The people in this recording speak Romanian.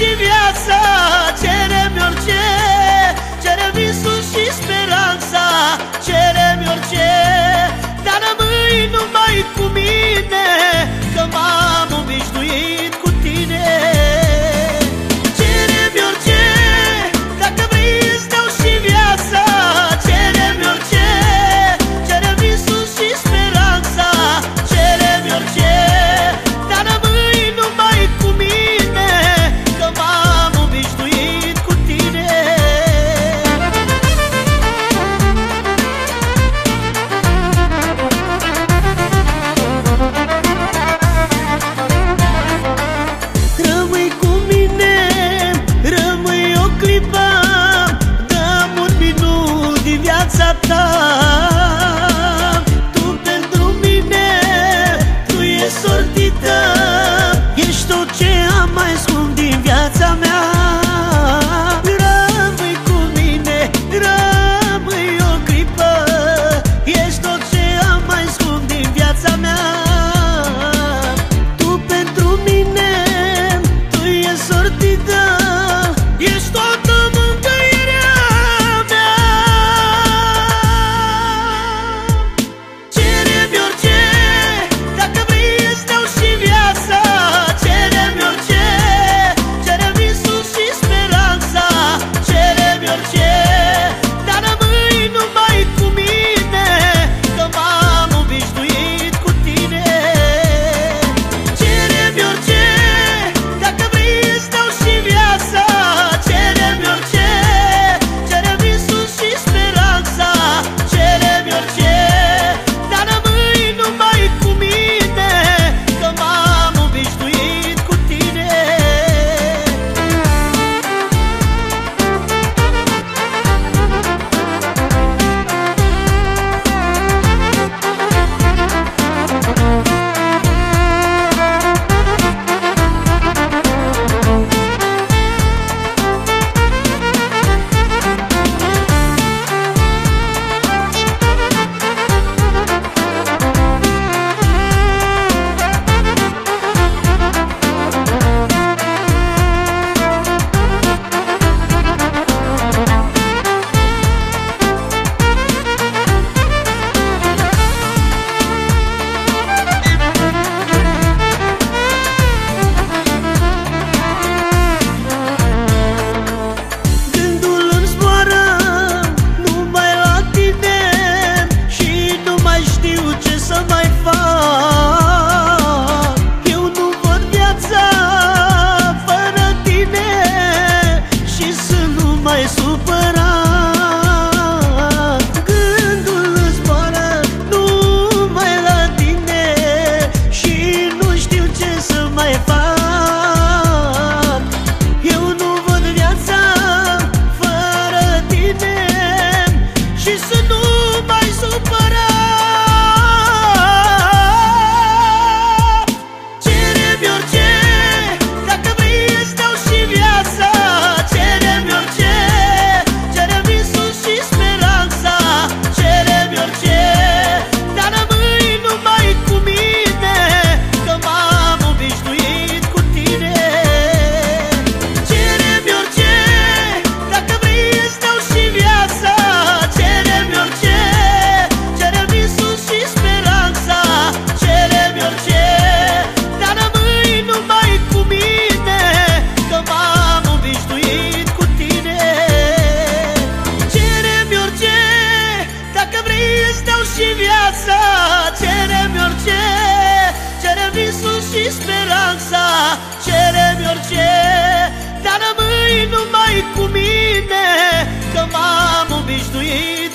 și viața ce iubirea ta. Tu pentru mine, tu ești sortită. Ești tot ce am mai scump din viața mea. viața Cerem orice Cerem visul și speranța Cerem orice. Dar rămâi numai cu mine Că m-am obișnuit.